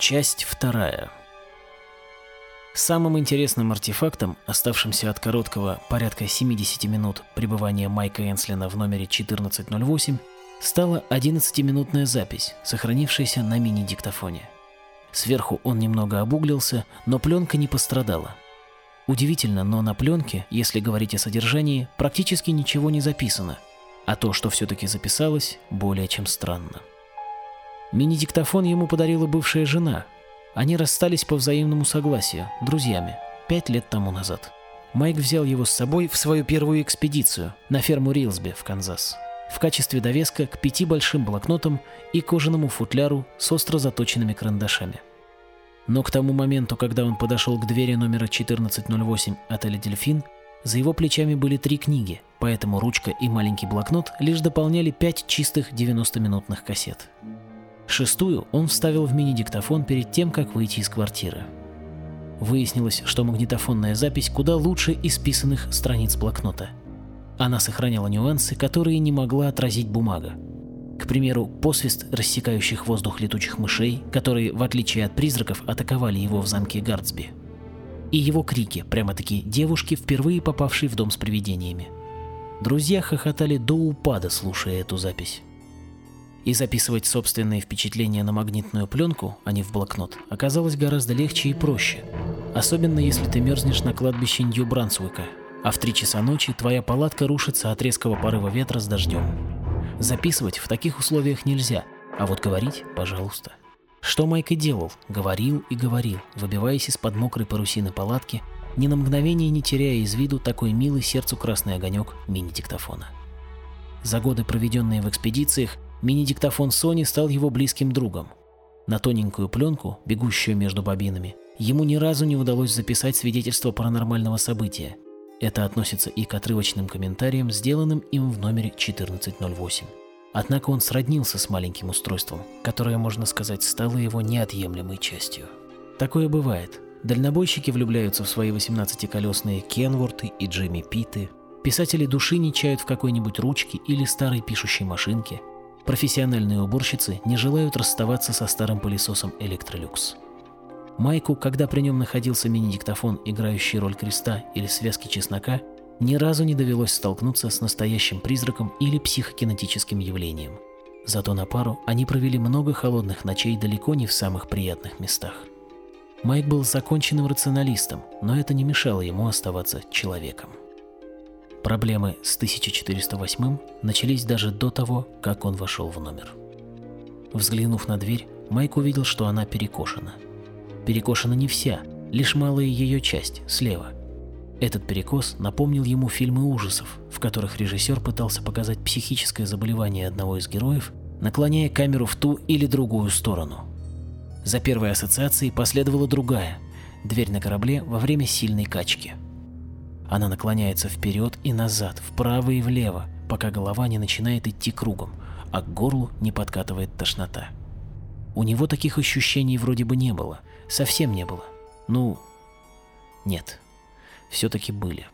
Часть вторая. Самым интересным артефактом, оставшимся от короткого порядка 70 минут пребывания Майка Энслина в номере 1408, стала 11-минутная запись, сохранившаяся на мини-диктофоне. Сверху он немного обуглился, но пленка не пострадала. Удивительно, но на пленке, если говорить о содержании, практически ничего не записано, а то, что все-таки записалось, более чем странно. Мини-диктофон ему подарила бывшая жена. Они расстались по взаимному согласию, друзьями, пять лет тому назад. Майк взял его с собой в свою первую экспедицию на ферму Рилсби в Канзас в качестве довеска к пяти большим блокнотам и кожаному футляру с остро заточенными карандашами. Но к тому моменту, когда он подошел к двери номера 1408 отеля «Дельфин», за его плечами были три книги, поэтому ручка и маленький блокнот лишь дополняли пять чистых 90-минутных кассет. Шестую он вставил в мини-диктофон перед тем, как выйти из квартиры. Выяснилось, что магнитофонная запись куда лучше исписанных страниц блокнота. Она сохраняла нюансы, которые не могла отразить бумага. К примеру, посвист рассекающих воздух летучих мышей, которые, в отличие от призраков, атаковали его в замке Гардсби. И его крики, прямо-таки девушки, впервые попавшей в дом с привидениями. Друзья хохотали до упада, слушая эту запись. И записывать собственные впечатления на магнитную пленку, а не в блокнот, оказалось гораздо легче и проще. Особенно если ты мерзнешь на кладбище Нью-Брансуика, а в три часа ночи твоя палатка рушится от резкого порыва ветра с дождем. Записывать в таких условиях нельзя, а вот говорить – пожалуйста. Что Майк и делал, говорил и говорил, выбиваясь из-под мокрой парусины палатки, ни на мгновение не теряя из виду такой милый сердцу красный огонек мини-диктофона. За годы, проведенные в экспедициях, Мини-диктофон Sony стал его близким другом. На тоненькую пленку, бегущую между бобинами, ему ни разу не удалось записать свидетельство паранормального события. Это относится и к отрывочным комментариям, сделанным им в номере 1408. Однако он сроднился с маленьким устройством, которое, можно сказать, стало его неотъемлемой частью. Такое бывает. Дальнобойщики влюбляются в свои 18-колесные Кенворты и Джимми Питты, писатели души не чают в какой-нибудь ручке или старой пишущей машинке – Профессиональные уборщицы не желают расставаться со старым пылесосом Electrolux. Майку, когда при нем находился мини-диктофон, играющий роль креста или связки чеснока, ни разу не довелось столкнуться с настоящим призраком или психокинетическим явлением. Зато на пару они провели много холодных ночей далеко не в самых приятных местах. Майк был законченным рационалистом, но это не мешало ему оставаться человеком. Проблемы с 1408 начались даже до того, как он вошел в номер. Взглянув на дверь, Майк увидел, что она перекошена. Перекошена не вся, лишь малая ее часть, слева. Этот перекос напомнил ему фильмы ужасов, в которых режиссер пытался показать психическое заболевание одного из героев, наклоняя камеру в ту или другую сторону. За первой ассоциацией последовала другая – дверь на корабле во время сильной качки – она наклоняется вперед и назад, вправо и влево, пока голова не начинает идти кругом, а к горлу не подкатывает тошнота. У него таких ощущений вроде бы не было, совсем не было. Ну, нет, все-таки были,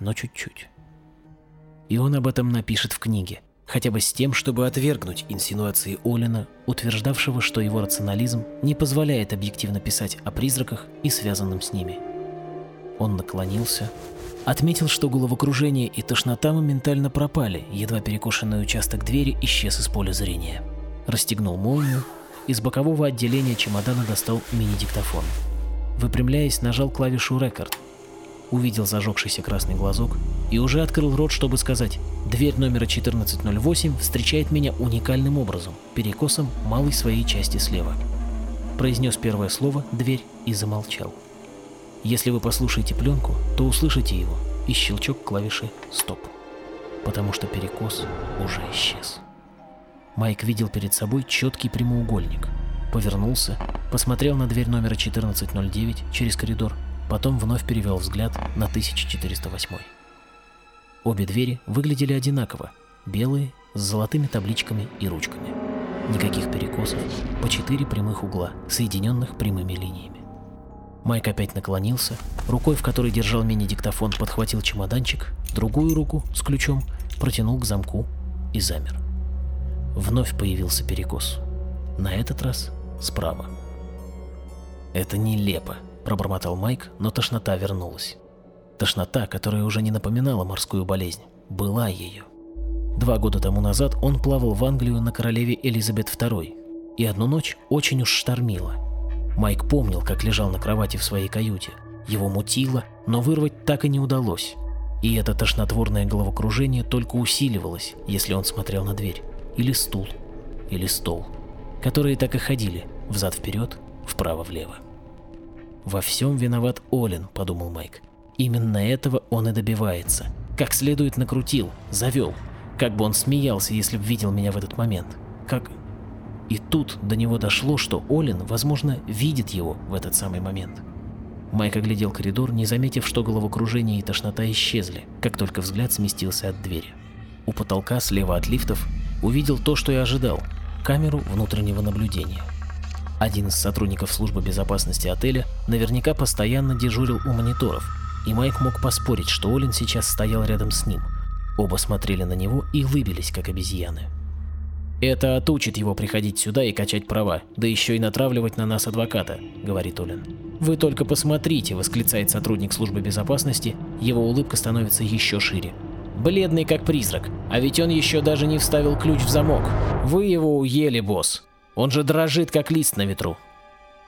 но чуть-чуть. И он об этом напишет в книге, хотя бы с тем, чтобы отвергнуть инсинуации Олина, утверждавшего, что его рационализм не позволяет объективно писать о призраках и связанном с ними. Он наклонился, Отметил, что головокружение и тошнота моментально пропали, едва перекошенный участок двери исчез из поля зрения. Расстегнул молнию, из бокового отделения чемодана достал мини-диктофон. Выпрямляясь, нажал клавишу «Рекорд». Увидел зажегшийся красный глазок и уже открыл рот, чтобы сказать «Дверь номера 1408 встречает меня уникальным образом, перекосом малой своей части слева». Произнес первое слово «дверь» и замолчал. Если вы послушаете пленку, то услышите его и щелчок клавиши «Стоп», потому что перекос уже исчез. Майк видел перед собой четкий прямоугольник. Повернулся, посмотрел на дверь номера 1409 через коридор, потом вновь перевел взгляд на 1408. Обе двери выглядели одинаково, белые, с золотыми табличками и ручками. Никаких перекосов, по четыре прямых угла, соединенных прямыми линиями. Майк опять наклонился, рукой, в которой держал мини-диктофон, подхватил чемоданчик, другую руку с ключом протянул к замку и замер. Вновь появился перекос. На этот раз справа. «Это нелепо», – пробормотал Майк, но тошнота вернулась. Тошнота, которая уже не напоминала морскую болезнь, была ее. Два года тому назад он плавал в Англию на королеве Элизабет II, и одну ночь очень уж штормило. Майк помнил, как лежал на кровати в своей каюте. Его мутило, но вырвать так и не удалось. И это тошнотворное головокружение только усиливалось, если он смотрел на дверь, или стул, или стол, которые так и ходили, взад-вперед, вправо-влево. «Во всем виноват Олин», — подумал Майк. «Именно этого он и добивается. Как следует накрутил, завел. Как бы он смеялся, если б видел меня в этот момент. Как...» И тут до него дошло, что Олин, возможно, видит его в этот самый момент. Майк оглядел коридор, не заметив, что головокружение и тошнота исчезли, как только взгляд сместился от двери. У потолка слева от лифтов увидел то, что и ожидал – камеру внутреннего наблюдения. Один из сотрудников службы безопасности отеля наверняка постоянно дежурил у мониторов, и Майк мог поспорить, что Олин сейчас стоял рядом с ним. Оба смотрели на него и улыбились, как обезьяны. «Это отучит его приходить сюда и качать права, да еще и натравливать на нас адвоката», — говорит Олин. «Вы только посмотрите», — восклицает сотрудник службы безопасности, его улыбка становится еще шире. «Бледный как призрак, а ведь он еще даже не вставил ключ в замок. Вы его уели, босс. Он же дрожит, как лист на ветру».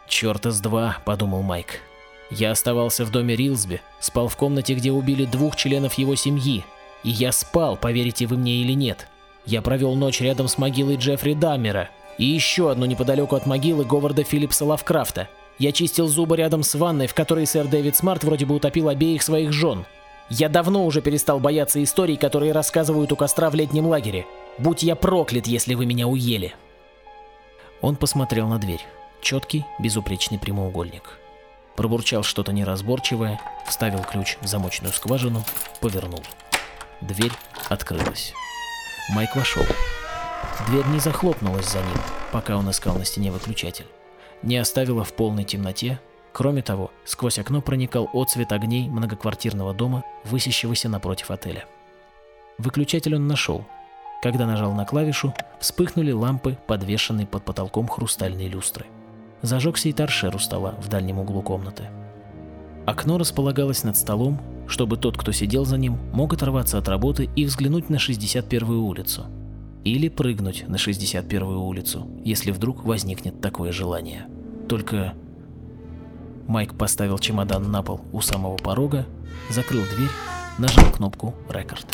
«Черта с два», — подумал Майк. «Я оставался в доме Рилсби, спал в комнате, где убили двух членов его семьи. И я спал, поверите вы мне или нет. Я провел ночь рядом с могилой Джеффри Даммера и еще одну неподалеку от могилы Говарда Филлипса Лавкрафта. Я чистил зубы рядом с ванной, в которой сэр Дэвид Смарт вроде бы утопил обеих своих жен. Я давно уже перестал бояться историй, которые рассказывают у костра в летнем лагере. Будь я проклят, если вы меня уели. Он посмотрел на дверь. Четкий, безупречный прямоугольник. Пробурчал что-то неразборчивое, вставил ключ в замочную скважину, повернул. Дверь открылась. Майк вошел. Дверь не захлопнулась за ним, пока он искал на стене выключатель. Не оставила в полной темноте. Кроме того, сквозь окно проникал отцвет огней многоквартирного дома, высящегося напротив отеля. Выключатель он нашел. Когда нажал на клавишу, вспыхнули лампы, подвешенные под потолком хрустальной люстры. Зажегся и торшер у стола в дальнем углу комнаты. Окно располагалось над столом, чтобы тот, кто сидел за ним, мог оторваться от работы и взглянуть на 61-ю улицу. Или прыгнуть на 61-ю улицу, если вдруг возникнет такое желание. Только... Майк поставил чемодан на пол у самого порога, закрыл дверь, нажал кнопку «Рекорд».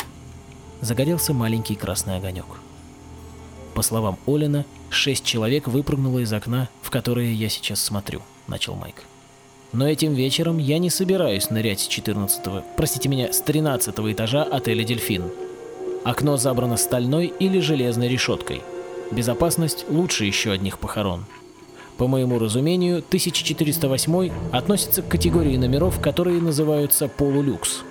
Загорелся маленький красный огонек. По словам Олина, шесть человек выпрыгнуло из окна, в которое я сейчас смотрю, начал Майк. Но этим вечером я не собираюсь нырять с 14 простите меня, с 13 этажа отеля «Дельфин». Окно забрано стальной или железной решеткой. Безопасность лучше еще одних похорон. По моему разумению, 1408 относится к категории номеров, которые называются полулюкс.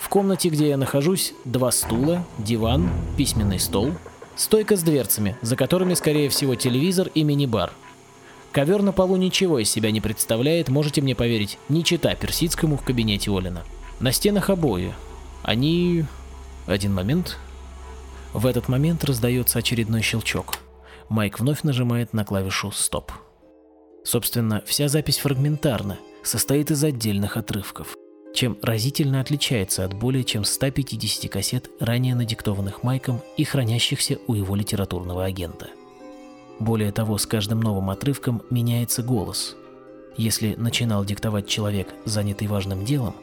В комнате, где я нахожусь, два стула, диван, письменный стол, стойка с дверцами, за которыми, скорее всего, телевизор и мини-бар – Ковер на полу ничего из себя не представляет, можете мне поверить, не чита персидскому в кабинете Олина. На стенах обои. Они... Один момент. В этот момент раздается очередной щелчок. Майк вновь нажимает на клавишу «Стоп». Собственно, вся запись фрагментарна, состоит из отдельных отрывков, чем разительно отличается от более чем 150 кассет, ранее надиктованных Майком и хранящихся у его литературного агента. Более того, с каждым новым отрывком меняется голос. Если начинал диктовать человек, занятый важным делом,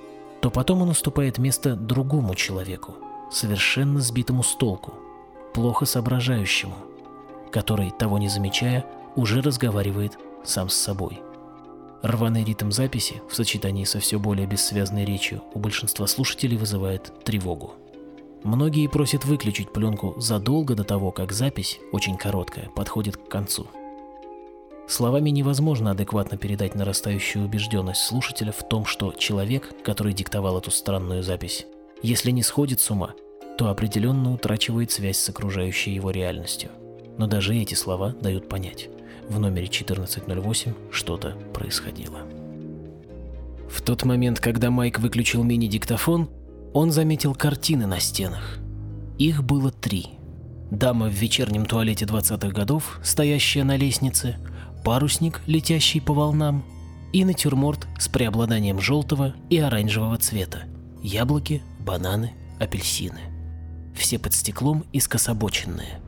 то потом он уступает место другому человеку, совершенно сбитому с толку, плохо соображающему, который, того не замечая, уже разговаривает сам с собой. Рваный ритм записи в сочетании со все более бессвязной речью у большинства слушателей вызывает тревогу. Многие просят выключить пленку задолго до того, как запись, очень короткая, подходит к концу. Словами невозможно адекватно передать нарастающую убежденность слушателя в том, что человек, который диктовал эту странную запись, если не сходит с ума, то определенно утрачивает связь с окружающей его реальностью. Но даже эти слова дают понять, в номере 1408 что-то происходило. В тот момент, когда Майк выключил мини-диктофон, он заметил картины на стенах. Их было три. Дама в вечернем туалете 20-х годов, стоящая на лестнице, парусник, летящий по волнам, и натюрморт с преобладанием желтого и оранжевого цвета. Яблоки, бананы, апельсины. Все под стеклом и скособоченные.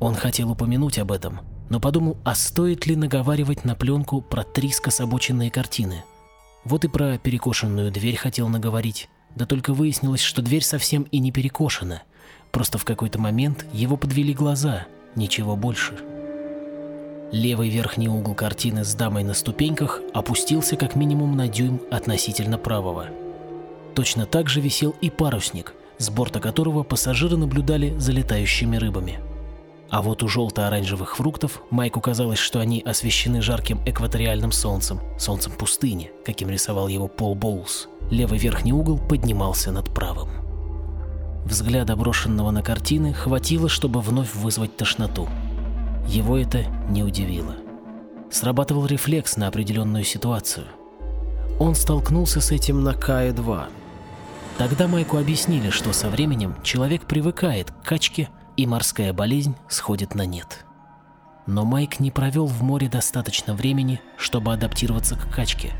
Он хотел упомянуть об этом, но подумал, а стоит ли наговаривать на пленку про три скособоченные картины. Вот и про перекошенную дверь хотел наговорить, да только выяснилось, что дверь совсем и не перекошена. Просто в какой-то момент его подвели глаза, ничего больше. Левый верхний угол картины с дамой на ступеньках опустился как минимум на дюйм относительно правого. Точно так же висел и парусник, с борта которого пассажиры наблюдали за летающими рыбами. А вот у желто-оранжевых фруктов Майку казалось, что они освещены жарким экваториальным солнцем, солнцем пустыни, каким рисовал его Пол Боулс. Левый верхний угол поднимался над правым. Взгляда брошенного на картины хватило, чтобы вновь вызвать тошноту. Его это не удивило. Срабатывал рефлекс на определенную ситуацию. Он столкнулся с этим на Кае-2. Тогда Майку объяснили, что со временем человек привыкает к качке и морская болезнь сходит на нет. Но Майк не провел в море достаточно времени, чтобы адаптироваться к качке.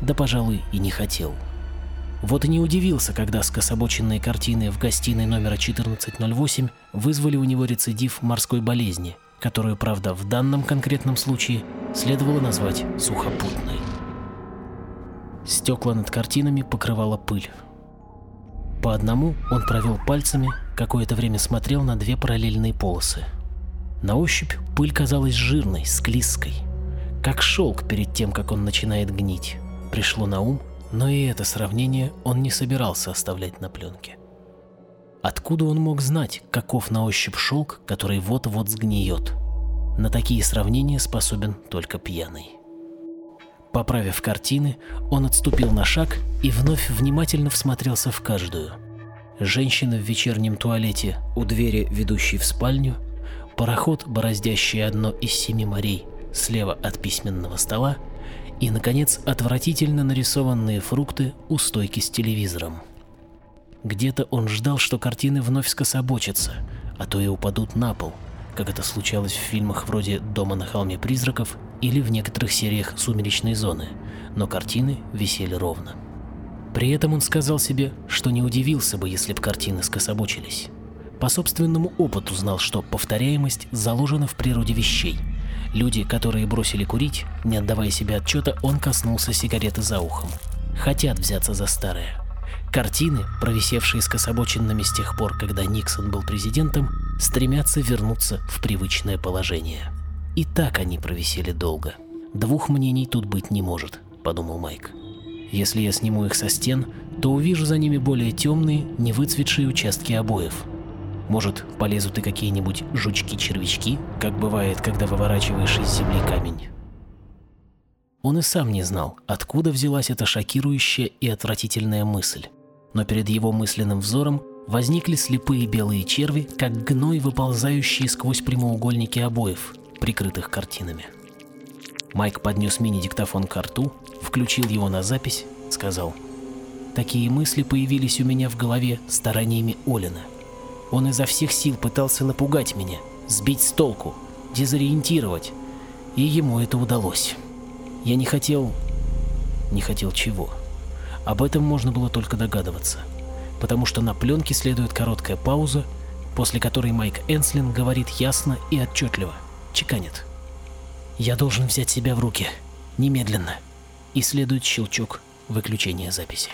Да, пожалуй, и не хотел. Вот и не удивился, когда скособоченные картины в гостиной номера 1408 вызвали у него рецидив морской болезни, которую, правда, в данном конкретном случае следовало назвать сухопутной. Стекла над картинами покрывала пыль. По одному он провел пальцами какое-то время смотрел на две параллельные полосы. На ощупь пыль казалась жирной, склизкой. Как шелк перед тем, как он начинает гнить. Пришло на ум, но и это сравнение он не собирался оставлять на пленке. Откуда он мог знать, каков на ощупь шелк, который вот-вот сгниет? На такие сравнения способен только пьяный. Поправив картины, он отступил на шаг и вновь внимательно всмотрелся в каждую – женщина в вечернем туалете у двери, ведущей в спальню, пароход, бороздящий одно из семи морей слева от письменного стола и, наконец, отвратительно нарисованные фрукты у стойки с телевизором. Где-то он ждал, что картины вновь скособочатся, а то и упадут на пол, как это случалось в фильмах вроде «Дома на холме призраков» или в некоторых сериях «Сумеречной зоны», но картины висели ровно. При этом он сказал себе, что не удивился бы, если бы картины скособочились. По собственному опыту знал, что повторяемость заложена в природе вещей. Люди, которые бросили курить, не отдавая себе отчета, он коснулся сигареты за ухом. Хотят взяться за старое. Картины, провисевшие скособоченными с тех пор, когда Никсон был президентом, стремятся вернуться в привычное положение. И так они провисели долго. Двух мнений тут быть не может, подумал Майк. Если я сниму их со стен, то увижу за ними более темные, невыцветшие участки обоев. Может, полезут и какие-нибудь жучки-червячки, как бывает, когда выворачиваешь из земли камень. Он и сам не знал, откуда взялась эта шокирующая и отвратительная мысль. Но перед его мысленным взором возникли слепые белые черви, как гной, выползающие сквозь прямоугольники обоев, прикрытых картинами. Майк поднес мини-диктофон к рту, включил его на запись, сказал. Такие мысли появились у меня в голове стараниями Олина. Он изо всех сил пытался напугать меня, сбить с толку, дезориентировать, и ему это удалось. Я не хотел... Не хотел чего. Об этом можно было только догадываться, потому что на пленке следует короткая пауза, после которой Майк Энслин говорит ясно и отчетливо, чеканит. Я должен взять себя в руки. Немедленно. И следует щелчок выключения записи.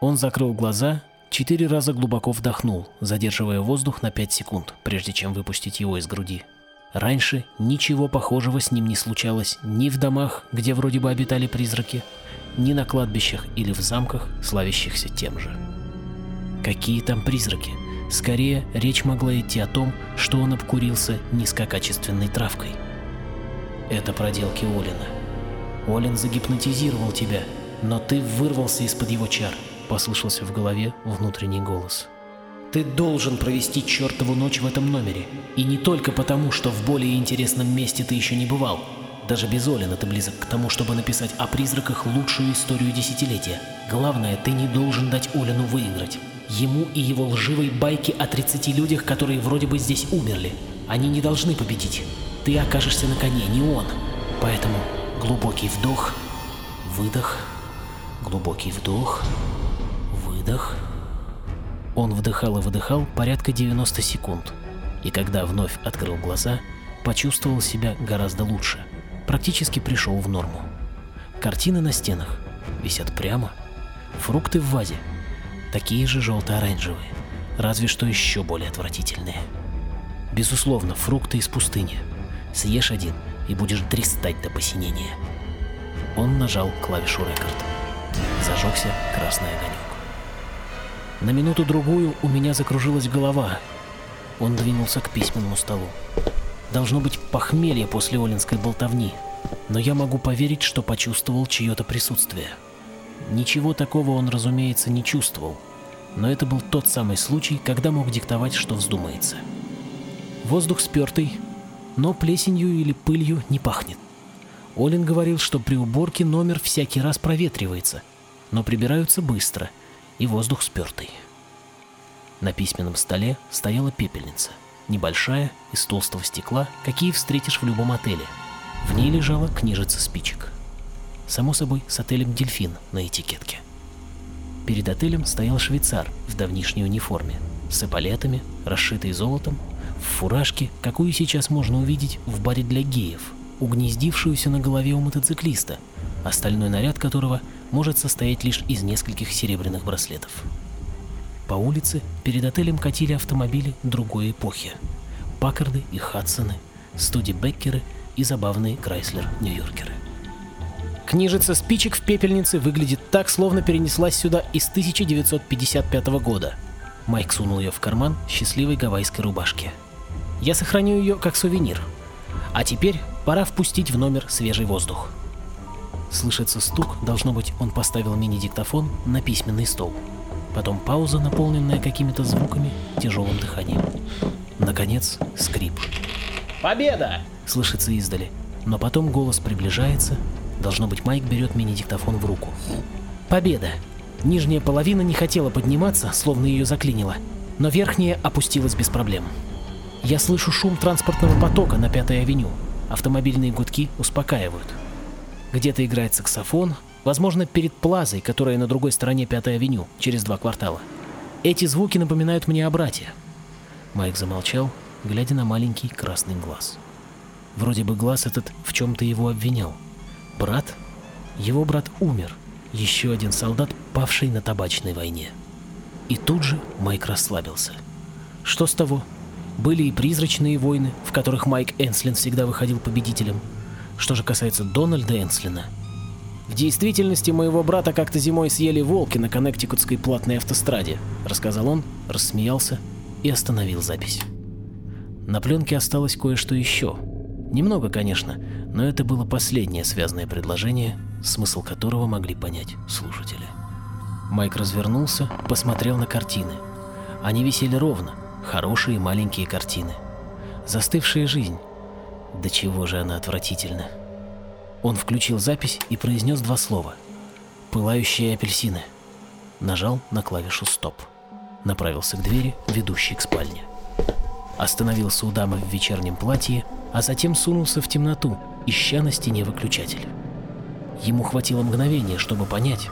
Он закрыл глаза, четыре раза глубоко вдохнул, задерживая воздух на 5 секунд, прежде чем выпустить его из груди. Раньше ничего похожего с ним не случалось ни в домах, где вроде бы обитали призраки, ни на кладбищах или в замках, славящихся тем же. Какие там призраки? Скорее, речь могла идти о том, что он обкурился низкокачественной травкой – это проделки Олина. Олин загипнотизировал тебя, но ты вырвался из-под его чар, послышался в голове внутренний голос. Ты должен провести чертову ночь в этом номере. И не только потому, что в более интересном месте ты еще не бывал. Даже без Олина ты близок к тому, чтобы написать о призраках лучшую историю десятилетия. Главное, ты не должен дать Олину выиграть. Ему и его лживой байки о 30 людях, которые вроде бы здесь умерли. Они не должны победить ты окажешься на коне, не он. Поэтому глубокий вдох Выдох. Глубокий вдох. Выдох. Он вдыхал и выдыхал порядка 90 секунд. И когда вновь открыл глаза, почувствовал себя гораздо лучше. Практически пришел в норму. Картины на стенах висят прямо. Фрукты в вазе. Такие же желто-оранжевые, разве что еще более отвратительные. Безусловно, фрукты из пустыни. Съешь один и будешь дристать до посинения. Он нажал клавишу рекорд. Зажегся красный огонек. На минуту-другую у меня закружилась голова. Он двинулся к письменному столу. Должно быть похмелье после олинской болтовни, но я могу поверить, что почувствовал чье-то присутствие. Ничего такого он, разумеется, не чувствовал, но это был тот самый случай, когда мог диктовать, что вздумается. Воздух спертый, но плесенью или пылью не пахнет. Олин говорил, что при уборке номер всякий раз проветривается, но прибираются быстро, и воздух спертый. На письменном столе стояла пепельница, небольшая, из толстого стекла, какие встретишь в любом отеле. В ней лежала книжица спичек. Само собой, с отелем «Дельфин» на этикетке. Перед отелем стоял швейцар в давнишней униформе, с эполетами, расшитой золотом, в фуражке, какую сейчас можно увидеть в баре для геев, угнездившуюся на голове у мотоциклиста, остальной наряд которого может состоять лишь из нескольких серебряных браслетов. По улице перед отелем катили автомобили другой эпохи. Паккарды и Хадсоны, Студи Беккеры и забавные Крайслер Нью-Йоркеры. Книжица спичек в пепельнице выглядит так, словно перенеслась сюда из 1955 года. Майк сунул ее в карман счастливой гавайской рубашки. Я сохраню ее как сувенир. А теперь пора впустить в номер свежий воздух. Слышится стук, должно быть, он поставил мини-диктофон на письменный стол. Потом пауза, наполненная какими-то звуками, тяжелым дыханием. Наконец, скрип. «Победа!» — слышится издали. Но потом голос приближается. Должно быть, Майк берет мини-диктофон в руку. «Победа!» Нижняя половина не хотела подниматься, словно ее заклинило, но верхняя опустилась без проблем. Я слышу шум транспортного потока на Пятой авеню. Автомобильные гудки успокаивают. Где-то играет саксофон, возможно, перед плазой, которая на другой стороне Пятой авеню, через два квартала. Эти звуки напоминают мне о брате. Майк замолчал, глядя на маленький красный глаз. Вроде бы глаз этот в чем-то его обвинял. Брат? Его брат умер. Еще один солдат, павший на табачной войне. И тут же Майк расслабился. Что с того? Были и призрачные войны, в которых Майк Энслин всегда выходил победителем. Что же касается Дональда Энслина, в действительности моего брата как-то зимой съели волки на Коннектикутской платной автостраде, рассказал он, рассмеялся и остановил запись. На пленке осталось кое-что еще. Немного, конечно, но это было последнее связанное предложение, смысл которого могли понять слушатели. Майк развернулся, посмотрел на картины. Они висели ровно, хорошие маленькие картины. Застывшая жизнь. До чего же она отвратительна. Он включил запись и произнес два слова. «Пылающие апельсины». Нажал на клавишу «Стоп». Направился к двери, ведущей к спальне. Остановился у дамы в вечернем платье, а затем сунулся в темноту, ища на стене выключатель. Ему хватило мгновения, чтобы понять,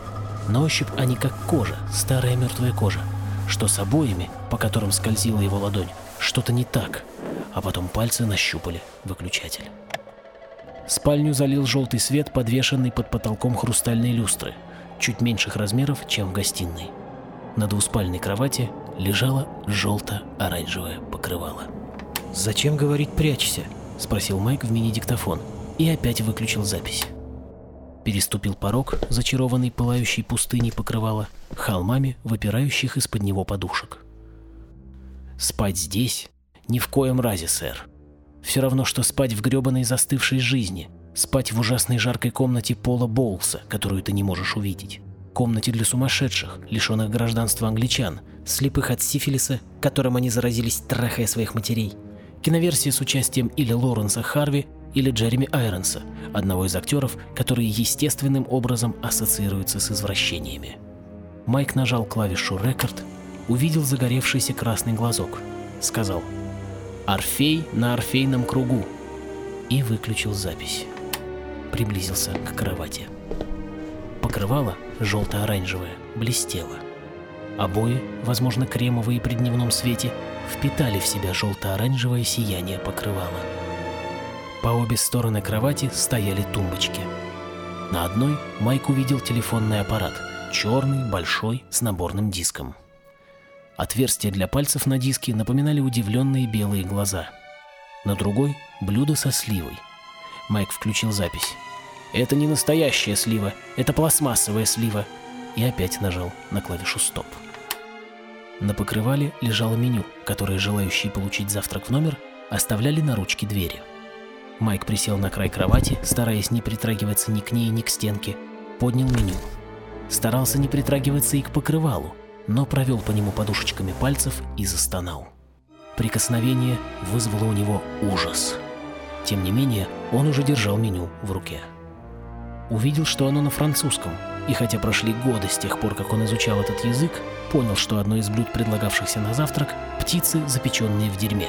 на ощупь они как кожа, старая мертвая кожа, что с обоями, по которым скользила его ладонь, что-то не так, а потом пальцы нащупали выключатель. Спальню залил желтый свет, подвешенный под потолком хрустальной люстры, чуть меньших размеров, чем в гостиной. На двуспальной кровати лежало желто-оранжевое покрывало. «Зачем говорить «прячься»?» — спросил Майк в мини-диктофон и опять выключил запись. Переступил порог, зачарованный пылающей пустыней покрывала, холмами, выпирающих из-под него подушек. «Спать здесь? Ни в коем разе, сэр. Все равно, что спать в гребаной застывшей жизни, спать в ужасной жаркой комнате Пола Боулса, которую ты не можешь увидеть. Комнате для сумасшедших, лишенных гражданства англичан, слепых от сифилиса, которым они заразились, трахая своих матерей. Киноверсия с участием или Лоренса Харви, или Джереми Айронса, одного из актеров, которые естественным образом ассоциируются с извращениями. Майк нажал клавишу «Рекорд», увидел загоревшийся красный глазок, сказал «Орфей на орфейном кругу» и выключил запись. Приблизился к кровати. покрывало, желто-оранжевое, блестело. Обои, возможно, кремовые при дневном свете, впитали в себя желто-оранжевое сияние покрывала. По обе стороны кровати стояли тумбочки. На одной Майк увидел телефонный аппарат, черный, большой, с наборным диском. Отверстия для пальцев на диске напоминали удивленные белые глаза. На другой — блюдо со сливой. Майк включил запись. «Это не настоящая слива, это пластмассовая слива», и опять нажал на клавишу «Стоп». На покрывале лежало меню, которое желающие получить завтрак в номер оставляли на ручке двери. Майк присел на край кровати, стараясь не притрагиваться ни к ней, ни к стенке, поднял меню. Старался не притрагиваться и к покрывалу, но провел по нему подушечками пальцев и застонал. Прикосновение вызвало у него ужас. Тем не менее, он уже держал меню в руке. Увидел, что оно на французском, и хотя прошли годы с тех пор, как он изучал этот язык, понял, что одно из блюд, предлагавшихся на завтрак, птицы, запеченные в дерьме.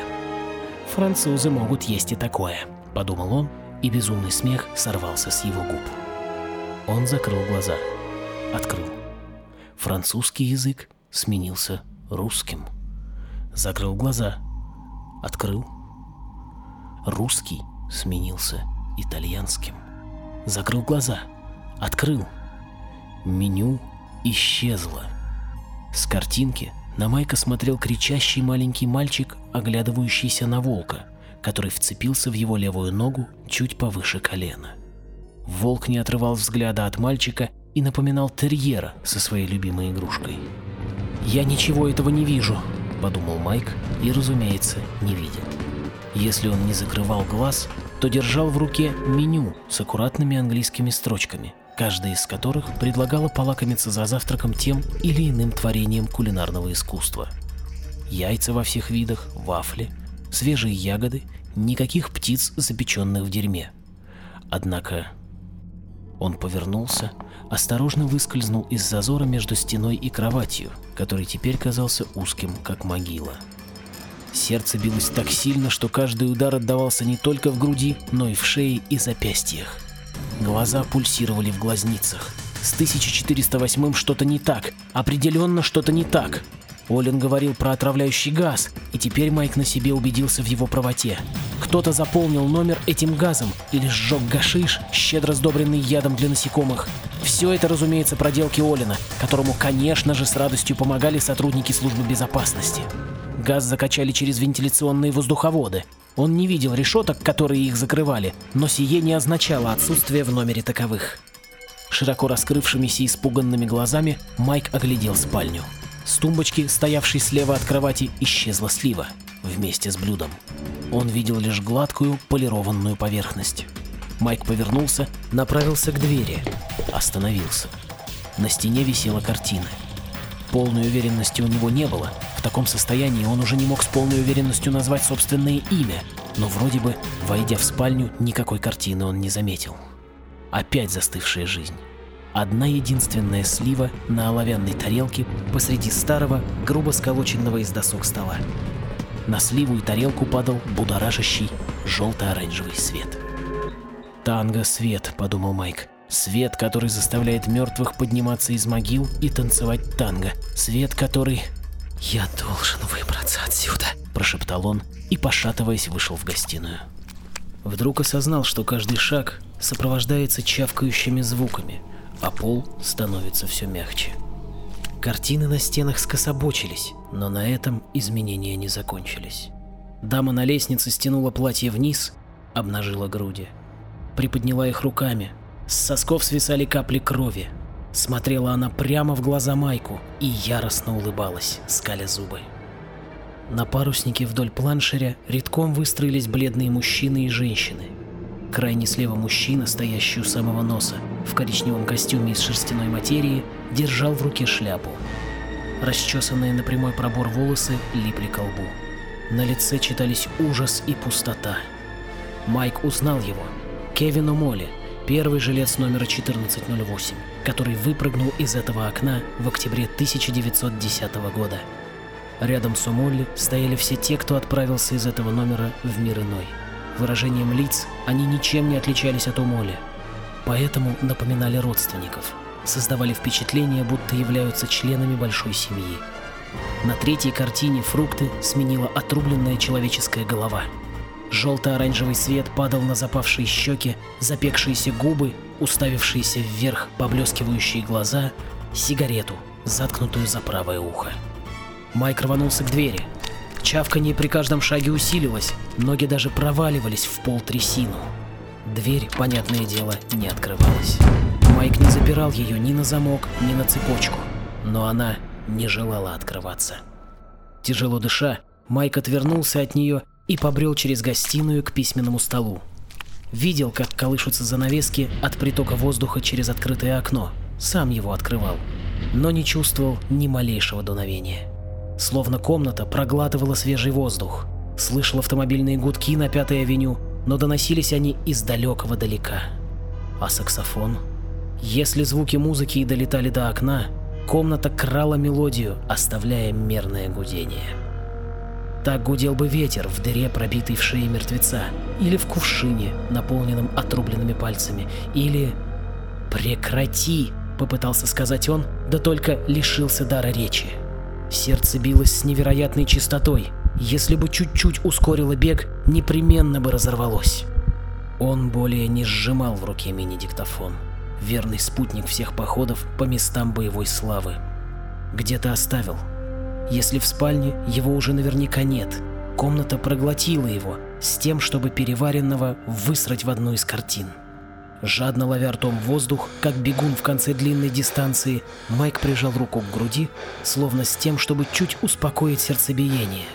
«Французы могут есть и такое», — подумал он, и безумный смех сорвался с его губ. Он закрыл глаза. Открыл. Французский язык сменился русским. Закрыл глаза. Открыл. Русский сменился итальянским. Закрыл глаза. Открыл. Меню исчезло. С картинки на Майка смотрел кричащий маленький мальчик, оглядывающийся на волка, который вцепился в его левую ногу чуть повыше колена. Волк не отрывал взгляда от мальчика и напоминал терьера со своей любимой игрушкой. «Я ничего этого не вижу», — подумал Майк и, разумеется, не видел. Если он не закрывал глаз, то держал в руке меню с аккуратными английскими строчками — каждая из которых предлагала полакомиться за завтраком тем или иным творением кулинарного искусства. Яйца во всех видах, вафли, свежие ягоды, никаких птиц, запеченных в дерьме. Однако он повернулся, осторожно выскользнул из зазора между стеной и кроватью, который теперь казался узким, как могила. Сердце билось так сильно, что каждый удар отдавался не только в груди, но и в шее и запястьях. Глаза пульсировали в глазницах. С 1408 что-то не так. Определенно что-то не так. Олин говорил про отравляющий газ, и теперь Майк на себе убедился в его правоте. Кто-то заполнил номер этим газом или сжег гашиш, щедро сдобренный ядом для насекомых. Все это, разумеется, проделки Олина, которому, конечно же, с радостью помогали сотрудники службы безопасности. Газ закачали через вентиляционные воздуховоды, он не видел решеток, которые их закрывали, но сие не означало отсутствие в номере таковых. Широко раскрывшимися испуганными глазами Майк оглядел спальню. С тумбочки, стоявшей слева от кровати, исчезла слива вместе с блюдом. Он видел лишь гладкую полированную поверхность. Майк повернулся, направился к двери, остановился. На стене висела картина. Полной уверенности у него не было, таком состоянии он уже не мог с полной уверенностью назвать собственное имя, но вроде бы, войдя в спальню, никакой картины он не заметил. Опять застывшая жизнь. Одна единственная слива на оловянной тарелке посреди старого, грубо сколоченного из досок стола. На сливу и тарелку падал будоражащий желто-оранжевый свет. «Танго-свет», — подумал Майк. «Свет, который заставляет мертвых подниматься из могил и танцевать танго. Свет, который «Я должен выбраться отсюда», – прошептал он и, пошатываясь, вышел в гостиную. Вдруг осознал, что каждый шаг сопровождается чавкающими звуками, а пол становится все мягче. Картины на стенах скособочились, но на этом изменения не закончились. Дама на лестнице стянула платье вниз, обнажила груди. Приподняла их руками. С сосков свисали капли крови, Смотрела она прямо в глаза Майку и яростно улыбалась, скаля зубы. На паруснике вдоль планшеря редком выстроились бледные мужчины и женщины. Крайне слева мужчина, стоящий у самого носа, в коричневом костюме из шерстяной материи, держал в руке шляпу. Расчесанные на прямой пробор волосы липли к лбу. На лице читались ужас и пустота. Майк узнал его. Кевин Моли, первый жилец номера 1408, который выпрыгнул из этого окна в октябре 1910 года. Рядом с Умолли стояли все те, кто отправился из этого номера в мир иной. Выражением лиц они ничем не отличались от Умолли, поэтому напоминали родственников. создавали впечатление, будто являются членами большой семьи. На третьей картине фрукты сменила отрубленная человеческая голова. Желто-оранжевый свет падал на запавшие щеки, запекшиеся губы, уставившиеся вверх поблескивающие глаза, сигарету, заткнутую за правое ухо. Майк рванулся к двери. Чавканье при каждом шаге усилилось, ноги даже проваливались в пол трясину. Дверь, понятное дело, не открывалась. Майк не запирал ее ни на замок, ни на цепочку, но она не желала открываться. Тяжело дыша, Майк отвернулся от нее и побрел через гостиную к письменному столу. Видел, как колышутся занавески от притока воздуха через открытое окно. Сам его открывал, но не чувствовал ни малейшего дуновения. Словно комната проглатывала свежий воздух. Слышал автомобильные гудки на Пятой авеню, но доносились они из далекого далека. А саксофон? Если звуки музыки и долетали до окна, комната крала мелодию, оставляя мерное гудение. Так гудел бы ветер в дыре, пробитой в шее мертвеца, или в кувшине, наполненном отрубленными пальцами, или... «Прекрати!» — попытался сказать он, да только лишился дара речи. Сердце билось с невероятной частотой. Если бы чуть-чуть ускорило бег, непременно бы разорвалось. Он более не сжимал в руке мини-диктофон. Верный спутник всех походов по местам боевой славы. Где-то оставил. Если в спальне, его уже наверняка нет. Комната проглотила его с тем, чтобы переваренного высрать в одну из картин. Жадно ловя ртом воздух, как бегун в конце длинной дистанции, Майк прижал руку к груди, словно с тем, чтобы чуть успокоить сердцебиение,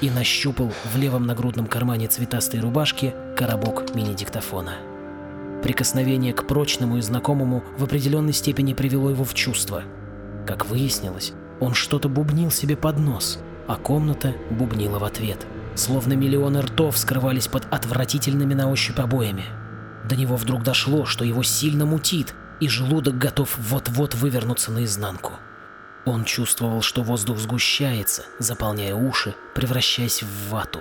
и нащупал в левом нагрудном кармане цветастой рубашки коробок мини-диктофона. Прикосновение к прочному и знакомому в определенной степени привело его в чувство. Как выяснилось, он что-то бубнил себе под нос, а комната бубнила в ответ, словно миллионы ртов скрывались под отвратительными на ощупь обоями. До него вдруг дошло, что его сильно мутит, и желудок готов вот-вот вывернуться наизнанку. Он чувствовал, что воздух сгущается, заполняя уши, превращаясь в вату.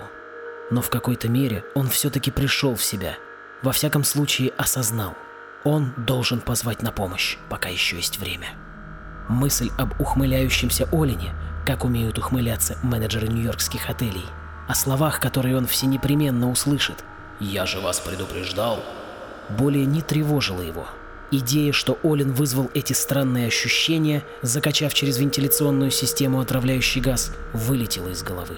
Но в какой-то мере он все-таки пришел в себя. Во всяком случае осознал. Он должен позвать на помощь, пока еще есть время. Мысль об ухмыляющемся Олине, как умеют ухмыляться менеджеры нью-йоркских отелей, о словах, которые он всенепременно услышит. «Я же вас предупреждал», более не тревожила его. Идея, что Олин вызвал эти странные ощущения, закачав через вентиляционную систему отравляющий газ, вылетела из головы.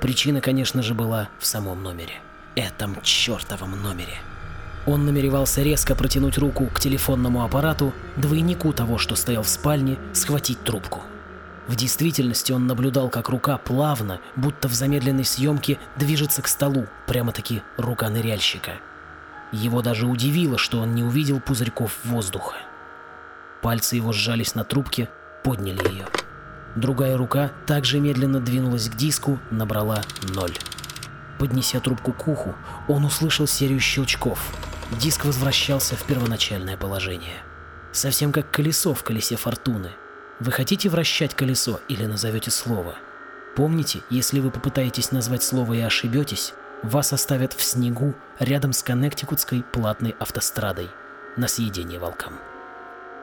Причина, конечно же, была в самом номере. Этом чертовом номере. Он намеревался резко протянуть руку к телефонному аппарату, двойнику того, что стоял в спальне, схватить трубку. В действительности он наблюдал, как рука плавно, будто в замедленной съемке, движется к столу, прямо-таки рука ныряльщика. Его даже удивило, что он не увидел пузырьков воздуха. Пальцы его сжались на трубке, подняли ее. Другая рука также медленно двинулась к диску, набрала ноль. Поднеся трубку к уху, он услышал серию щелчков. Диск возвращался в первоначальное положение. Совсем как колесо в колесе фортуны. Вы хотите вращать колесо или назовете слово? Помните, если вы попытаетесь назвать слово и ошибетесь, вас оставят в снегу рядом с Коннектикутской платной автострадой на съедение волкам.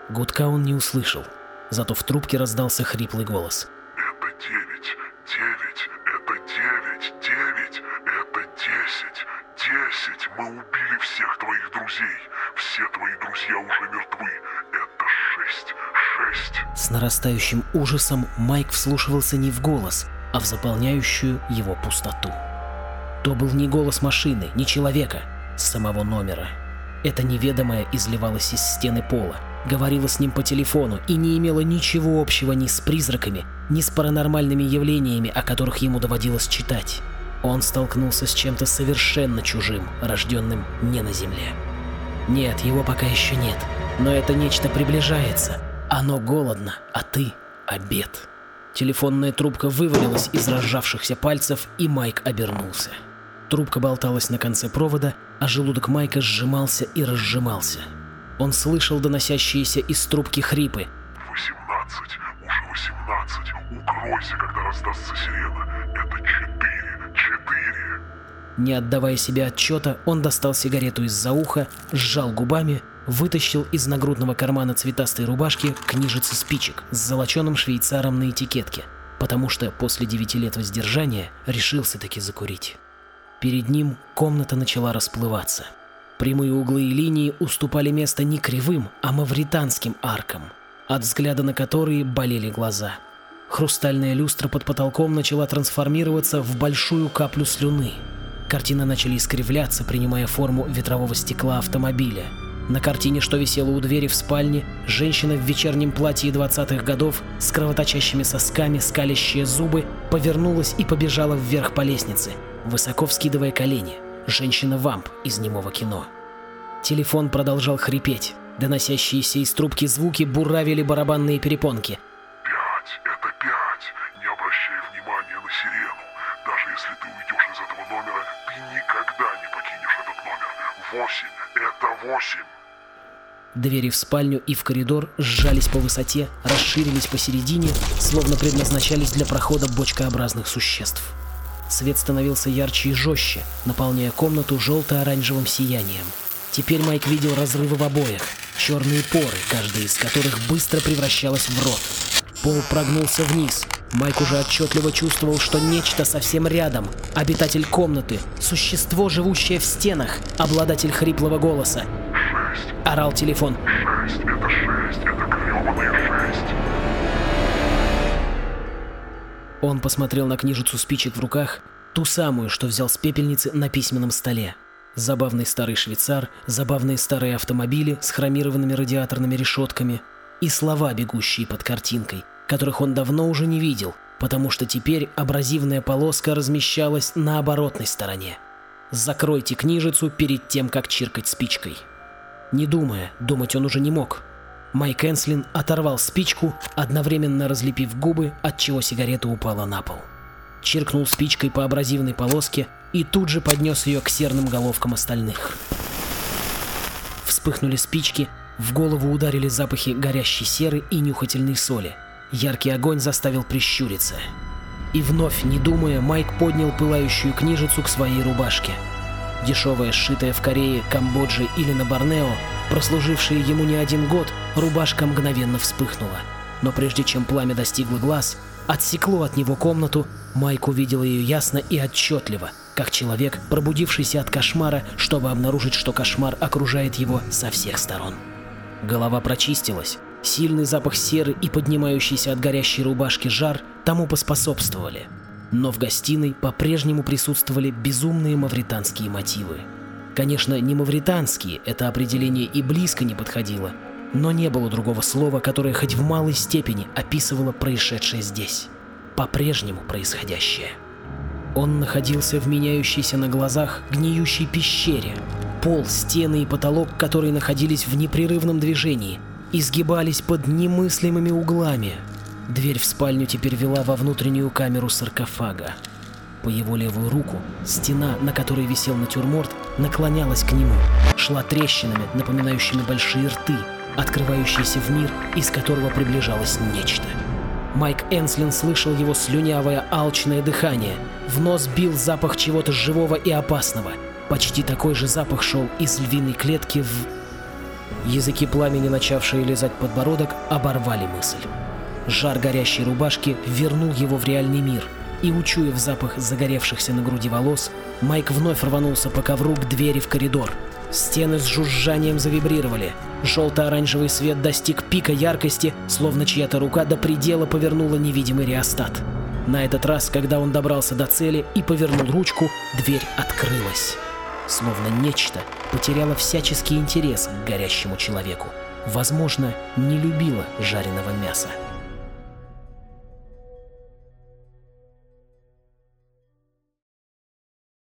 Гудка он не услышал, зато в трубке раздался хриплый голос. Это девять, девять, это девять, девять, это десять, десять. Мы убили всех твоих друзей. Все твои друзья уже мертвы. Это шесть, шесть. С нарастающим ужасом Майк вслушивался не в голос, а в заполняющую его пустоту. То был не голос машины, не человека, самого номера. Это неведомое изливалось из стены пола, говорило с ним по телефону и не имело ничего общего ни с призраками, ни с паранормальными явлениями, о которых ему доводилось читать. Он столкнулся с чем-то совершенно чужим, рожденным не на Земле. Нет, его пока еще нет, но это нечто приближается. Оно голодно, а ты — обед. Телефонная трубка вывалилась из разжавшихся пальцев, и Майк обернулся. Трубка болталась на конце провода, а желудок Майка сжимался и разжимался. Он слышал доносящиеся из трубки хрипы. «Восемнадцать, уже восемнадцать. Укройся, когда раздастся сирена. Это четыре, четыре». Не отдавая себе отчета, он достал сигарету из-за уха, сжал губами, вытащил из нагрудного кармана цветастой рубашки книжицы спичек с золоченым швейцаром на этикетке, потому что после девяти лет воздержания решился таки закурить. Перед ним комната начала расплываться. Прямые углы и линии уступали место не кривым, а мавританским аркам, от взгляда на которые болели глаза. Хрустальная люстра под потолком начала трансформироваться в большую каплю слюны. Картины начали искривляться, принимая форму ветрового стекла автомобиля. На картине, что висела у двери в спальне, женщина в вечернем платье 20-х годов с кровоточащими сосками, скалящие зубы, повернулась и побежала вверх по лестнице, высоко вскидывая колени. Женщина-вамп из немого кино. Телефон продолжал хрипеть. Доносящиеся из трубки звуки буравили барабанные перепонки. Пять, это пять. Не обращай внимания на сирену. Даже если ты уйдешь из этого номера, ты никогда не покинешь этот номер. Восемь, это восемь. Двери в спальню и в коридор сжались по высоте, расширились посередине, словно предназначались для прохода бочкообразных существ. Свет становился ярче и жестче, наполняя комнату желто-оранжевым сиянием. Теперь Майк видел разрывы в обоях, черные поры, каждая из которых быстро превращалась в рот. Пол прогнулся вниз. Майк уже отчетливо чувствовал, что нечто совсем рядом. Обитатель комнаты, существо, живущее в стенах, обладатель хриплого голоса. Шесть, Орал телефон. шесть, это шесть, это гребаные шесть. Он посмотрел на книжицу спичек в руках, ту самую, что взял с пепельницы на письменном столе. Забавный старый швейцар, забавные старые автомобили с хромированными радиаторными решетками и слова, бегущие под картинкой, которых он давно уже не видел, потому что теперь абразивная полоска размещалась на оборотной стороне. Закройте книжицу перед тем, как чиркать спичкой. Не думая, думать он уже не мог. Майк Энслин оторвал спичку, одновременно разлепив губы, отчего сигарета упала на пол. Чиркнул спичкой по абразивной полоске и тут же поднес ее к серным головкам остальных. Вспыхнули спички, в голову ударили запахи горящей серы и нюхательной соли. Яркий огонь заставил прищуриться. И вновь, не думая, Майк поднял пылающую книжицу к своей рубашке. Дешевая, сшитая в Корее, Камбодже или на Борнео, прослужившая ему не один год, рубашка мгновенно вспыхнула. Но прежде чем пламя достигло глаз, отсекло от него комнату, Майк увидел ее ясно и отчетливо, как человек, пробудившийся от кошмара, чтобы обнаружить, что кошмар окружает его со всех сторон. Голова прочистилась, сильный запах серы и поднимающийся от горящей рубашки жар тому поспособствовали. Но в гостиной по-прежнему присутствовали безумные мавританские мотивы. Конечно, не мавританские, это определение и близко не подходило, но не было другого слова, которое хоть в малой степени описывало происшедшее здесь. По-прежнему происходящее. Он находился в меняющейся на глазах гниющей пещере. Пол, стены и потолок, которые находились в непрерывном движении, изгибались под немыслимыми углами. Дверь в спальню теперь вела во внутреннюю камеру саркофага. По его левую руку стена, на которой висел натюрморт, наклонялась к нему, шла трещинами, напоминающими большие рты, открывающиеся в мир, из которого приближалось нечто. Майк Энслин слышал его слюнявое, алчное дыхание. В нос бил запах чего-то живого и опасного. Почти такой же запах шел из львиной клетки в... Языки пламени, начавшие лизать подбородок, оборвали мысль. Жар горящей рубашки вернул его в реальный мир, и, учуяв запах загоревшихся на груди волос, Майк вновь рванулся по ковру к двери в коридор. Стены с жужжанием завибрировали. Желто-оранжевый свет достиг пика яркости, словно чья-то рука до предела повернула невидимый реостат. На этот раз, когда он добрался до цели и повернул ручку, дверь открылась. Словно нечто потеряло всяческий интерес к горящему человеку. Возможно, не любила жареного мяса.